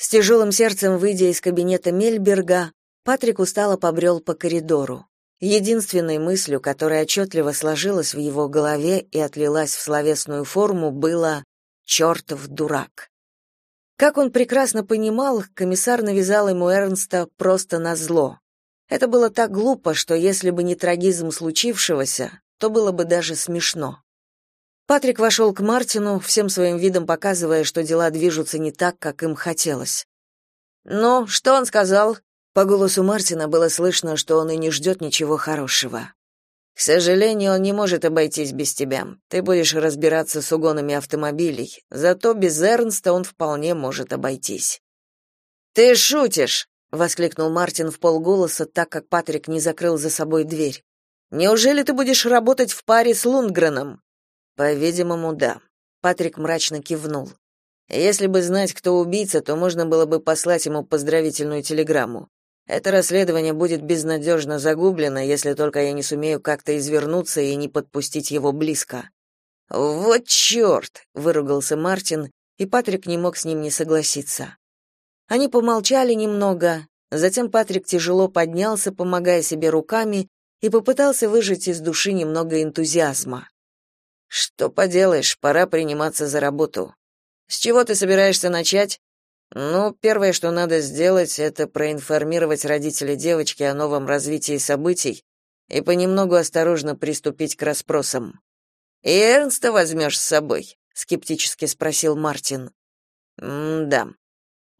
С тяжелым сердцем выйдя из кабинета Мельберга, Патрик устало побрел по коридору. Единственной мыслью, которая отчетливо сложилась в его голове и отлилась в словесную форму, было «чертов дурак». Как он прекрасно понимал, комиссар навязал ему Эрнста просто на зло. Это было так глупо, что если бы не трагизм случившегося, то было бы даже смешно. Патрик вошел к Мартину, всем своим видом показывая, что дела движутся не так, как им хотелось. «Ну, что он сказал?» По голосу Мартина было слышно, что он и не ждет ничего хорошего. «К сожалению, он не может обойтись без тебя. Ты будешь разбираться с угонами автомобилей. Зато без Эрнста он вполне может обойтись». «Ты шутишь!» — воскликнул Мартин в полголоса, так как Патрик не закрыл за собой дверь. «Неужели ты будешь работать в паре с Лундгреном?» По-видимому, да. Патрик мрачно кивнул. Если бы знать, кто убийца, то можно было бы послать ему поздравительную телеграмму. Это расследование будет безнадежно загублено, если только я не сумею как-то извернуться и не подпустить его близко. Вот черт!» — выругался Мартин, и Патрик не мог с ним не согласиться. Они помолчали немного, затем Патрик тяжело поднялся, помогая себе руками, и попытался выжать из души немного энтузиазма. Что поделаешь, пора приниматься за работу. С чего ты собираешься начать? Ну, первое, что надо сделать, это проинформировать родителей девочки о новом развитии событий и понемногу осторожно приступить к расспросам. И Эрнста возьмешь с собой? скептически спросил Мартин. да.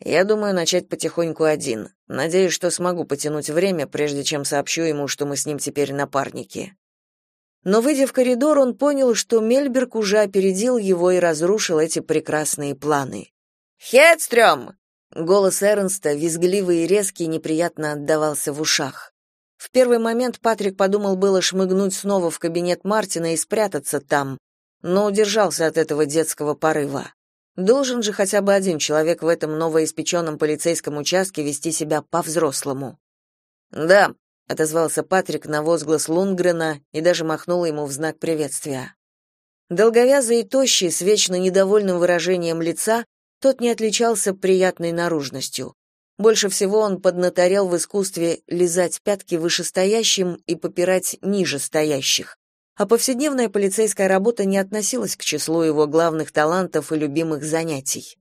Я думаю начать потихоньку один. Надеюсь, что смогу потянуть время, прежде чем сообщу ему, что мы с ним теперь напарники но, выйдя в коридор, он понял, что Мельберг уже опередил его и разрушил эти прекрасные планы. «Хедстрём!» Голос Эрнста, визгливый и резкий, неприятно отдавался в ушах. В первый момент Патрик подумал было шмыгнуть снова в кабинет Мартина и спрятаться там, но удержался от этого детского порыва. Должен же хотя бы один человек в этом новоиспеченном полицейском участке вести себя по-взрослому. «Да», отозвался Патрик на возглас Лунгрена и даже махнул ему в знак приветствия. Долговязый и тощий, с вечно недовольным выражением лица, тот не отличался приятной наружностью. Больше всего он поднаторел в искусстве лизать пятки вышестоящим и попирать ниже стоящих. А повседневная полицейская работа не относилась к числу его главных талантов и любимых занятий.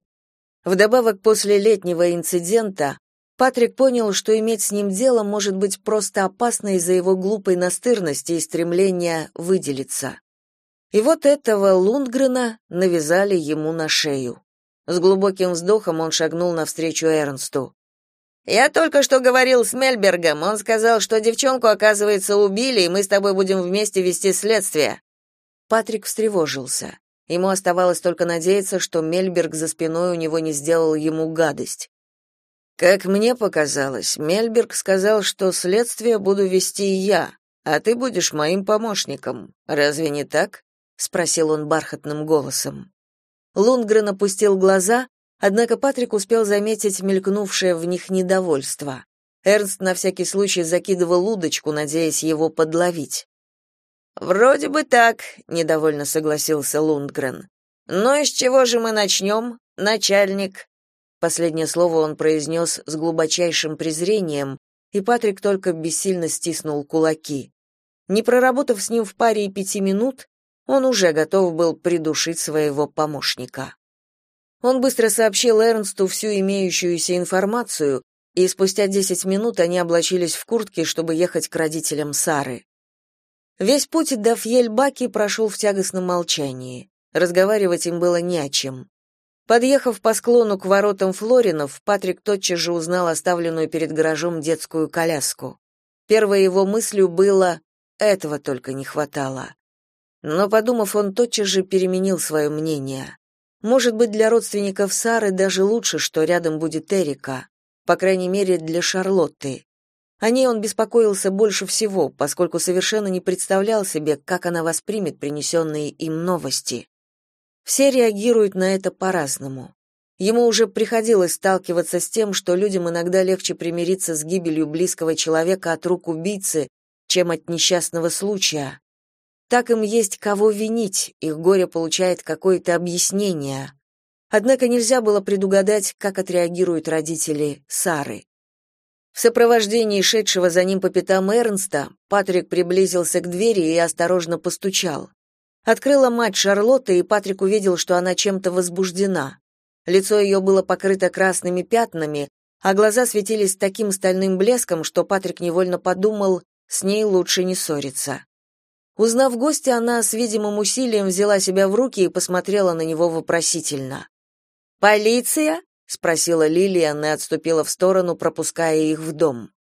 Вдобавок, после летнего инцидента Патрик понял, что иметь с ним дело может быть просто опасно из-за его глупой настырности и стремления выделиться. И вот этого Лундгрена навязали ему на шею. С глубоким вздохом он шагнул навстречу Эрнсту. «Я только что говорил с Мельбергом. Он сказал, что девчонку, оказывается, убили, и мы с тобой будем вместе вести следствие». Патрик встревожился. Ему оставалось только надеяться, что Мельберг за спиной у него не сделал ему гадость. Как мне показалось, Мельберг сказал, что следствие буду вести я, а ты будешь моим помощником. Разве не так? спросил он бархатным голосом. Лундгрен опустил глаза, однако Патрик успел заметить мелькнувшее в них недовольство. Эрнст на всякий случай закидывал удочку, надеясь его подловить. Вроде бы так, недовольно согласился Лундгрен. Но из чего же мы начнем, начальник? Последнее слово он произнес с глубочайшим презрением, и Патрик только бессильно стиснул кулаки. Не проработав с ним в паре и пяти минут, он уже готов был придушить своего помощника. Он быстро сообщил Эрнсту всю имеющуюся информацию, и спустя десять минут они облачились в куртки, чтобы ехать к родителям Сары. Весь путь до Фьельбаки прошел в тягостном молчании. Разговаривать им было не о чем. Подъехав по склону к воротам Флоринов, Патрик тотчас же узнал оставленную перед гаражом детскую коляску. Первой его мыслью было «этого только не хватало». Но, подумав, он тотчас же переменил свое мнение. Может быть, для родственников Сары даже лучше, что рядом будет Эрика, по крайней мере, для Шарлотты. О ней он беспокоился больше всего, поскольку совершенно не представлял себе, как она воспримет принесенные им новости. Все реагируют на это по-разному. Ему уже приходилось сталкиваться с тем, что людям иногда легче примириться с гибелью близкого человека от рук убийцы, чем от несчастного случая. Так им есть кого винить, их горе получает какое-то объяснение. Однако нельзя было предугадать, как отреагируют родители Сары. В сопровождении шедшего за ним по пятам Эрнста Патрик приблизился к двери и осторожно постучал. Открыла мать Шарлотта, и Патрик увидел, что она чем-то возбуждена. Лицо ее было покрыто красными пятнами, а глаза светились таким стальным блеском, что Патрик невольно подумал, с ней лучше не ссориться. Узнав гостя, она с видимым усилием взяла себя в руки и посмотрела на него вопросительно. «Полиция?» — спросила Лилиан и отступила в сторону, пропуская их в дом.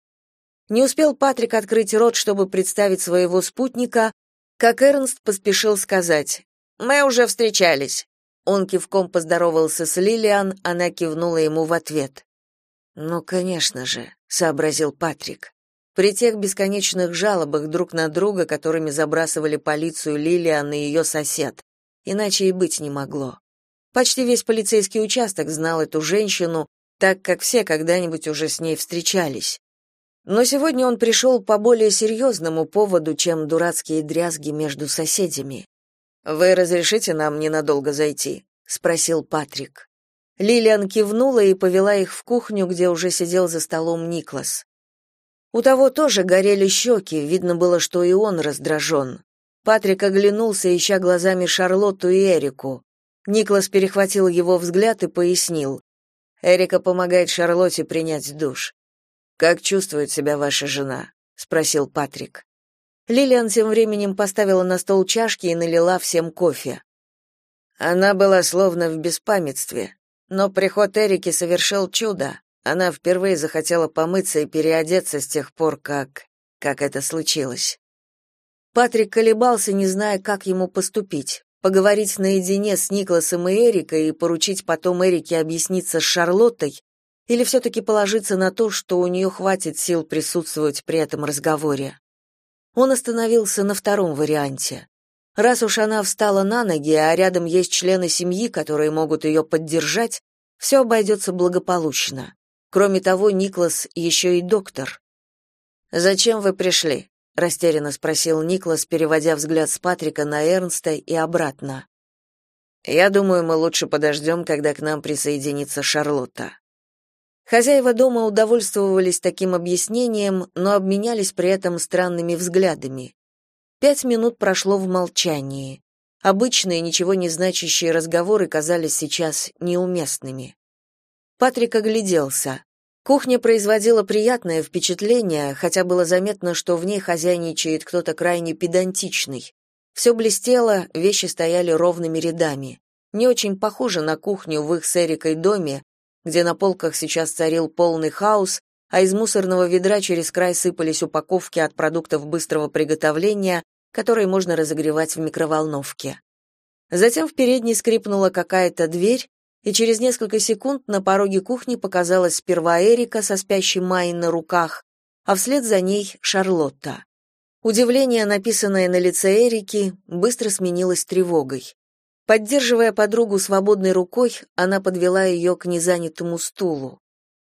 Не успел Патрик открыть рот, чтобы представить своего спутника, как Эрнст поспешил сказать «Мы уже встречались». Он кивком поздоровался с Лилиан, она кивнула ему в ответ. «Ну, конечно же», — сообразил Патрик. При тех бесконечных жалобах друг на друга, которыми забрасывали полицию Лилиан и ее сосед. Иначе и быть не могло. Почти весь полицейский участок знал эту женщину, так как все когда-нибудь уже с ней встречались. Но сегодня он пришел по более серьезному поводу, чем дурацкие дрязги между соседями. «Вы разрешите нам ненадолго зайти?» — спросил Патрик. Лилиан кивнула и повела их в кухню, где уже сидел за столом Никлас. У того тоже горели щеки, видно было, что и он раздражен. Патрик оглянулся, ища глазами Шарлотту и Эрику. Никлас перехватил его взгляд и пояснил. Эрика помогает Шарлотте принять душ. Как чувствует себя ваша жена? спросил Патрик. Лилиан тем временем поставила на стол чашки и налила всем кофе. Она была словно в беспамятстве, но приход Эрики совершил чудо. Она впервые захотела помыться и переодеться с тех пор, как как это случилось. Патрик колебался, не зная, как ему поступить поговорить наедине с Никласом и Эрикой и поручить потом Эрике объясниться с Шарлоттой, или все-таки положиться на то, что у нее хватит сил присутствовать при этом разговоре. Он остановился на втором варианте. Раз уж она встала на ноги, а рядом есть члены семьи, которые могут ее поддержать, все обойдется благополучно. Кроме того, Никлас еще и доктор. «Зачем вы пришли?» растерянно спросил Никлас, переводя взгляд с Патрика на Эрнста и обратно. Я думаю, мы лучше подождем, когда к нам присоединится Шарлотта. Хозяева дома удовольствовались таким объяснением, но обменялись при этом странными взглядами. Пять минут прошло в молчании. Обычные, ничего не значащие разговоры казались сейчас неуместными. Патрик огляделся. Кухня производила приятное впечатление, хотя было заметно, что в ней хозяйничает кто-то крайне педантичный. Все блестело, вещи стояли ровными рядами. Не очень похоже на кухню в их с Эрикой доме, где на полках сейчас царил полный хаос, а из мусорного ведра через край сыпались упаковки от продуктов быстрого приготовления, которые можно разогревать в микроволновке. Затем в передней скрипнула какая-то дверь, и через несколько секунд на пороге кухни показалась сперва Эрика со спящей Майей на руках, а вслед за ней Шарлотта. Удивление, написанное на лице Эрики, быстро сменилось тревогой. Поддерживая подругу свободной рукой, она подвела ее к незанятому стулу.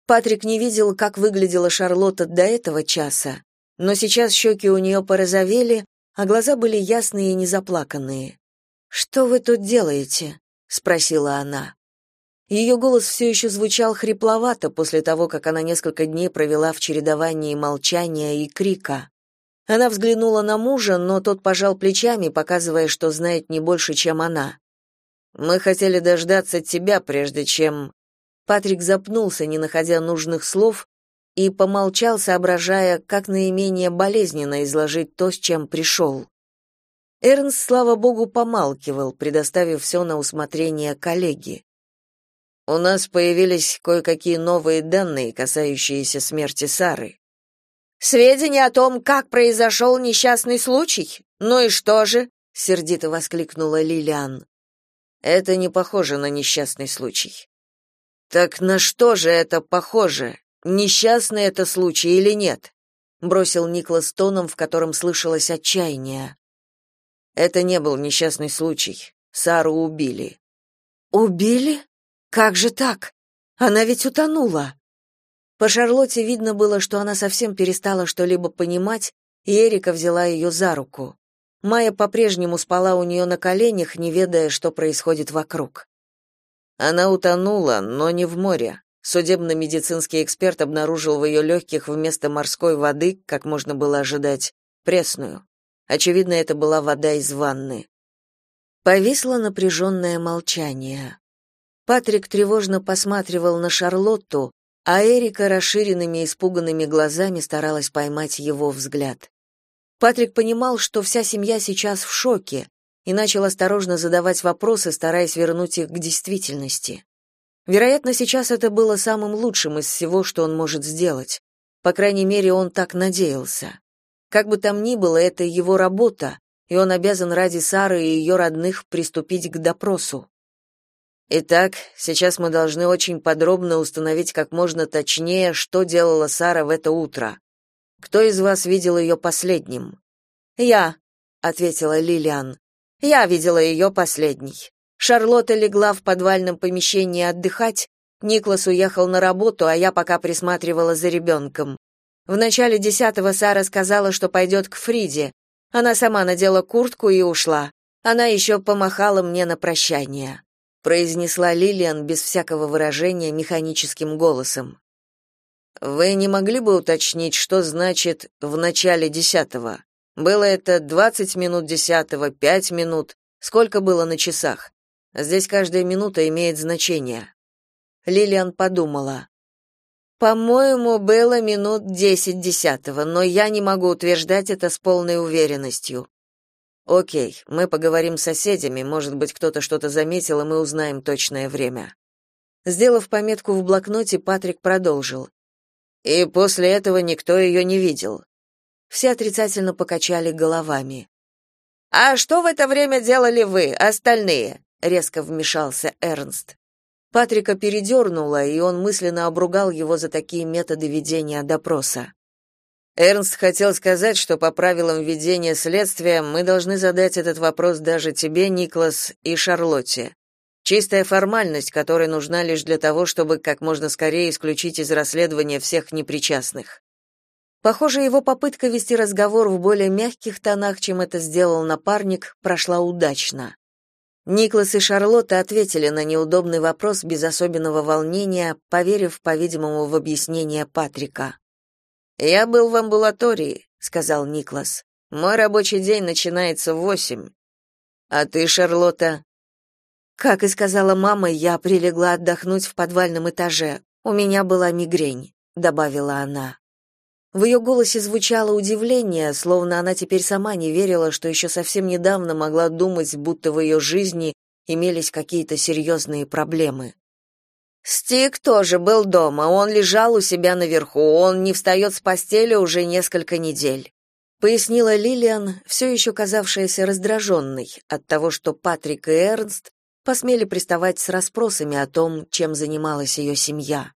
Патрик не видел, как выглядела Шарлотта до этого часа, но сейчас щеки у нее порозовели, а глаза были ясные и незаплаканные. «Что вы тут делаете?» — спросила она. Ее голос все еще звучал хрипловато после того, как она несколько дней провела в чередовании молчания и крика. Она взглянула на мужа, но тот пожал плечами, показывая, что знает не больше, чем она. «Мы хотели дождаться тебя, прежде чем...» Патрик запнулся, не находя нужных слов, и помолчал, соображая, как наименее болезненно изложить то, с чем пришел. Эрнст, слава богу, помалкивал, предоставив все на усмотрение коллеги. У нас появились кое-какие новые данные, касающиеся смерти Сары. Сведения о том, как произошел несчастный случай? Ну и что же? сердито воскликнула Лилиан. Это не похоже на несчастный случай. Так на что же это похоже? Несчастный это случай или нет? бросил Никлас тоном, в котором слышалось отчаяние. Это не был несчастный случай. Сару убили. Убили? Как же так? Она ведь утонула. По Шарлотте видно было, что она совсем перестала что-либо понимать, и Эрика взяла ее за руку. Майя по-прежнему спала у нее на коленях, не ведая, что происходит вокруг. Она утонула, но не в море. Судебно-медицинский эксперт обнаружил в ее легких вместо морской воды, как можно было ожидать, пресную. Очевидно, это была вода из ванны. Повисло напряженное молчание. Патрик тревожно посматривал на Шарлотту, а Эрика расширенными испуганными глазами старалась поймать его взгляд. Патрик понимал, что вся семья сейчас в шоке, и начал осторожно задавать вопросы, стараясь вернуть их к действительности. Вероятно, сейчас это было самым лучшим из всего, что он может сделать. По крайней мере, он так надеялся. Как бы там ни было, это его работа, и он обязан ради Сары и ее родных приступить к допросу. Итак, сейчас мы должны очень подробно установить как можно точнее, что делала Сара в это утро. Кто из вас видел ее последним? Я, ответила Лилиан. Я видела ее последней. Шарлотта легла в подвальном помещении отдыхать, Никлас уехал на работу, а я пока присматривала за ребенком. В начале десятого Сара сказала, что пойдет к Фриде. Она сама надела куртку и ушла. Она еще помахала мне на прощание произнесла Лилиан без всякого выражения механическим голосом. Вы не могли бы уточнить, что значит в начале десятого? Было это двадцать минут десятого, пять минут, сколько было на часах? Здесь каждая минута имеет значение. Лилиан подумала. По-моему, было минут десять десятого, но я не могу утверждать это с полной уверенностью. О'кей, мы поговорим с соседями, может быть, кто-то что-то заметил, и мы узнаем точное время. Сделав пометку в блокноте, Патрик продолжил. И после этого никто ее не видел. Все отрицательно покачали головами. А что в это время делали вы, остальные? резко вмешался Эрнст. Патрика передернуло, и он мысленно обругал его за такие методы ведения допроса. Эрнст хотел сказать, что по правилам ведения следствия мы должны задать этот вопрос даже тебе, Никлас, и Шарлотте. Чистая формальность, которая нужна лишь для того, чтобы как можно скорее исключить из расследования всех непричастных. Похоже, его попытка вести разговор в более мягких тонах, чем это сделал напарник, прошла удачно. Никлас и Шарлотта ответили на неудобный вопрос без особенного волнения, поверив, по-видимому, в объяснение Патрика. Я был в амбулатории, сказал Никлас. Мой рабочий день начинается в восемь. А ты, Шарлотта? Как и сказала мама, я прилегла отдохнуть в подвальном этаже. У меня была мигрень, добавила она. В ее голосе звучало удивление, словно она теперь сама не верила, что еще совсем недавно могла думать, будто в ее жизни имелись какие-то серьезные проблемы. Стик тоже был дома, он лежал у себя наверху, он не встает с постели уже несколько недель. Пояснила Лилиан, все еще казавшаяся раздраженной от того, что Патрик и Эрнст посмели приставать с расспросами о том, чем занималась ее семья.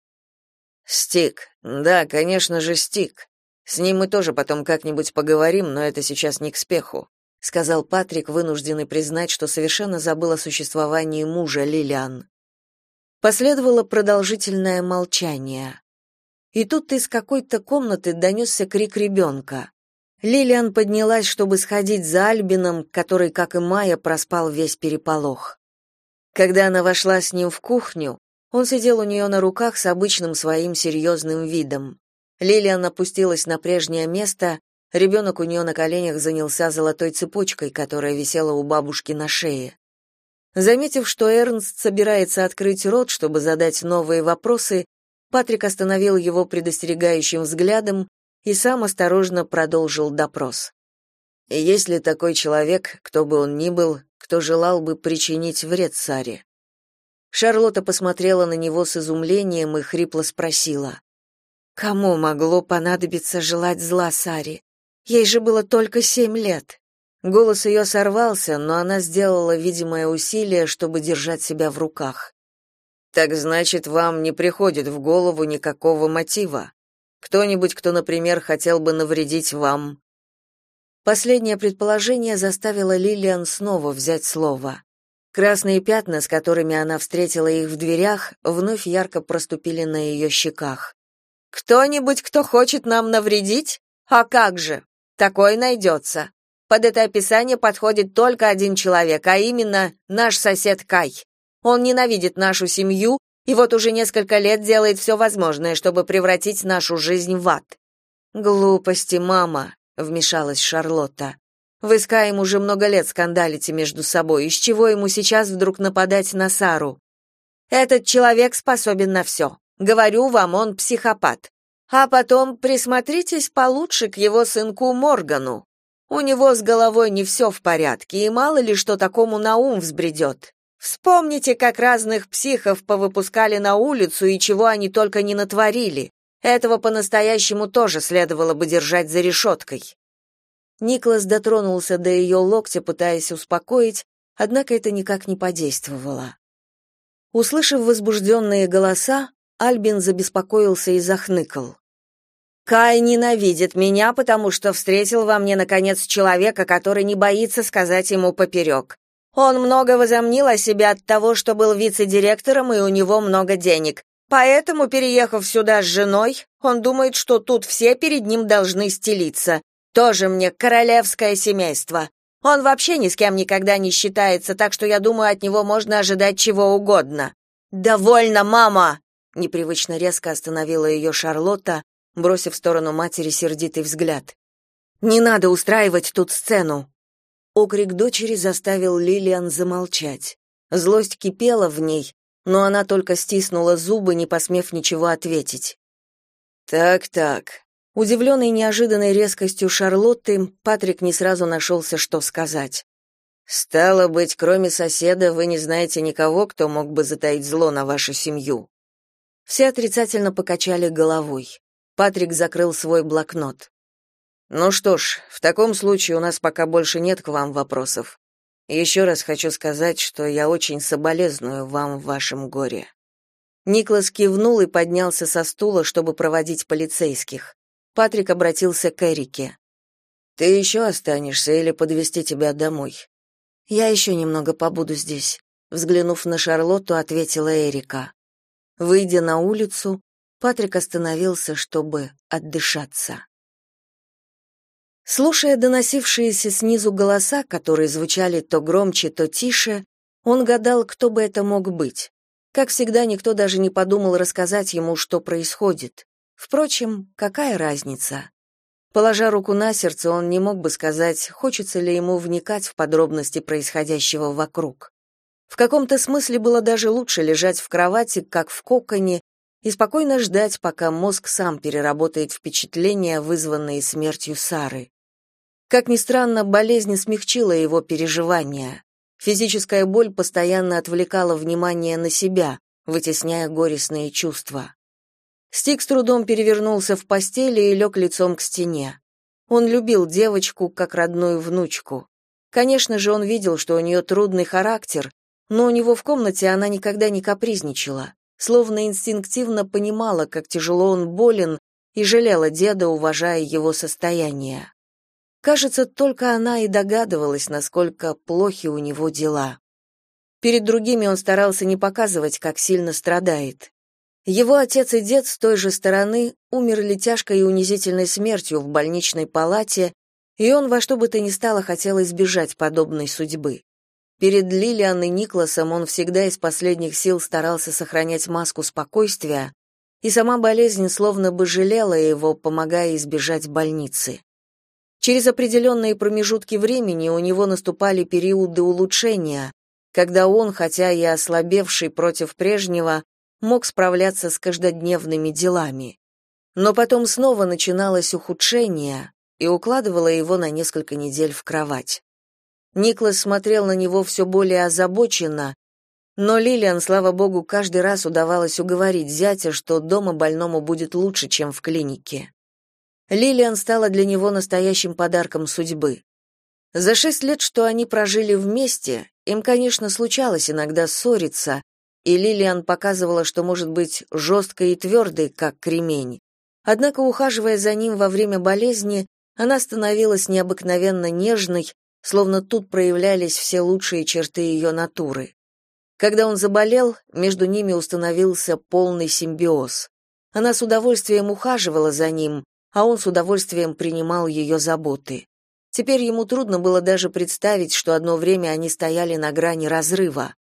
Стик. Да, конечно же, Стик. С ним мы тоже потом как-нибудь поговорим, но это сейчас не к спеху, сказал Патрик, вынужденный признать, что совершенно забыл о существовании мужа Лилиан. Последовало продолжительное молчание. И тут из какой-то комнаты донесся крик ребенка. Лилиан поднялась, чтобы сходить за Альбином, который, как и Майя, проспал весь переполох. Когда она вошла с ним в кухню, он сидел у нее на руках с обычным своим серьезным видом. Лилиан опустилась на прежнее место, ребенок у нее на коленях занялся золотой цепочкой, которая висела у бабушки на шее. Заметив, что Эрнст собирается открыть рот, чтобы задать новые вопросы, Патрик остановил его предостерегающим взглядом и сам осторожно продолжил допрос. Есть ли такой человек, кто бы он ни был, кто желал бы причинить вред Саре? Шарлотта посмотрела на него с изумлением и хрипло спросила: "Кому могло понадобиться желать зла Саре? Ей же было только семь лет". Голос ее сорвался, но она сделала видимое усилие, чтобы держать себя в руках. Так значит, вам не приходит в голову никакого мотива? Кто-нибудь, кто, например, хотел бы навредить вам? Последнее предположение заставило Лилиан снова взять слово. Красные пятна, с которыми она встретила их в дверях, вновь ярко проступили на ее щеках. Кто-нибудь, кто хочет нам навредить? А как же? Такой найдется. Под это описание подходит только один человек, а именно наш сосед Кай. Он ненавидит нашу семью и вот уже несколько лет делает все возможное, чтобы превратить нашу жизнь в ад. Глупости, мама, вмешалась Шарлотта. Вы с Каем уже много лет скандалите между собой, из чего ему сейчас вдруг нападать на Сару? Этот человек способен на все. Говорю вам, он психопат. А потом присмотритесь получше к его сынку Моргану. У него с головой не все в порядке, и мало ли что такому на ум взбредет. Вспомните, как разных психов повыпускали на улицу и чего они только не натворили. Этого по-настоящему тоже следовало бы держать за решеткой. Никлас дотронулся до ее локтя, пытаясь успокоить, однако это никак не подействовало. Услышав возбужденные голоса, Альбин забеспокоился и захныкал. Кай ненавидит меня, потому что встретил во мне наконец человека, который не боится сказать ему поперек. Он много возомнил о себе от того, что был вице-директором и у него много денег. Поэтому, переехав сюда с женой, он думает, что тут все перед ним должны стелиться. Тоже мне королевское семейство. Он вообще ни с кем никогда не считается, так что я думаю, от него можно ожидать чего угодно. Довольно, мама, непривычно резко остановила ее Шарлотта, бросив в сторону матери сердитый взгляд. Не надо устраивать тут сцену. Окрик дочери заставил Лилиан замолчать. Злость кипела в ней, но она только стиснула зубы, не посмев ничего ответить. Так-так. Удивленный неожиданной резкостью Шарлотты, Патрик не сразу нашелся, что сказать. Стало быть, кроме соседа, вы не знаете никого, кто мог бы затаить зло на вашу семью. Все отрицательно покачали головой. Патрик закрыл свой блокнот. Ну что ж, в таком случае у нас пока больше нет к вам вопросов. Еще раз хочу сказать, что я очень соболезную вам в вашем горе. Никлас кивнул и поднялся со стула, чтобы проводить полицейских. Патрик обратился к Эрике. Ты еще останешься или подвести тебя домой? Я еще немного побуду здесь, взглянув на Шарлотту, ответила Эрика. Выйдя на улицу, Патрик остановился, чтобы отдышаться. Слушая доносившиеся снизу голоса, которые звучали то громче, то тише, он гадал, кто бы это мог быть. Как всегда, никто даже не подумал рассказать ему, что происходит. Впрочем, какая разница? Положа руку на сердце, он не мог бы сказать, хочется ли ему вникать в подробности происходящего вокруг. В каком-то смысле было даже лучше лежать в кровати, как в коконе, и спокойно ждать, пока мозг сам переработает впечатления, вызванные смертью Сары. Как ни странно, болезнь смягчила его переживания. Физическая боль постоянно отвлекала внимание на себя, вытесняя горестные чувства. Стик с трудом перевернулся в постели и лег лицом к стене. Он любил девочку как родную внучку. Конечно же, он видел, что у нее трудный характер, но у него в комнате она никогда не капризничала словно инстинктивно понимала, как тяжело он болен, и жалела деда, уважая его состояние. Кажется, только она и догадывалась, насколько плохи у него дела. Перед другими он старался не показывать, как сильно страдает. Его отец и дед с той же стороны умерли тяжкой и унизительной смертью в больничной палате, и он во что бы то ни стало хотел избежать подобной судьбы. Перед Лилиан и Никласом он всегда из последних сил старался сохранять маску спокойствия, и сама болезнь словно бы жалела его, помогая избежать больницы. Через определенные промежутки времени у него наступали периоды улучшения, когда он, хотя и ослабевший против прежнего, мог справляться с каждодневными делами. Но потом снова начиналось ухудшение и укладывало его на несколько недель в кровать. Никлас смотрел на него все более озабоченно, но Лилиан, слава богу, каждый раз удавалось уговорить зятя, что дома больному будет лучше, чем в клинике. Лилиан стала для него настоящим подарком судьбы. За шесть лет, что они прожили вместе, им, конечно, случалось иногда ссориться, и Лилиан показывала, что может быть жесткой и твердой, как кремень. Однако, ухаживая за ним во время болезни, она становилась необыкновенно нежной, словно тут проявлялись все лучшие черты ее натуры. Когда он заболел, между ними установился полный симбиоз. Она с удовольствием ухаживала за ним, а он с удовольствием принимал ее заботы. Теперь ему трудно было даже представить, что одно время они стояли на грани разрыва.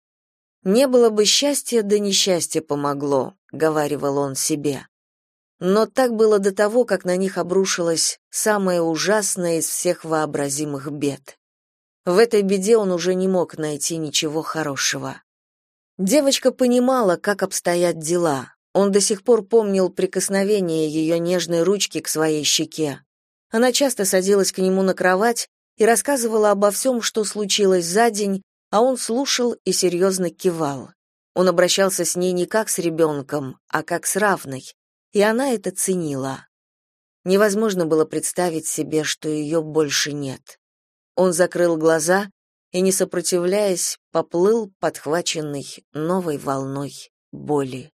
Не было бы счастья, да несчастье помогло, говаривал он себе. Но так было до того, как на них обрушилось самое ужасное из всех вообразимых бед. В этой беде он уже не мог найти ничего хорошего. Девочка понимала, как обстоят дела. Он до сих пор помнил прикосновение ее нежной ручки к своей щеке. Она часто садилась к нему на кровать и рассказывала обо всем, что случилось за день, а он слушал и серьезно кивал. Он обращался с ней не как с ребенком, а как с равной, и она это ценила. Невозможно было представить себе, что ее больше нет. Он закрыл глаза и, не сопротивляясь, поплыл, подхваченный новой волной боли.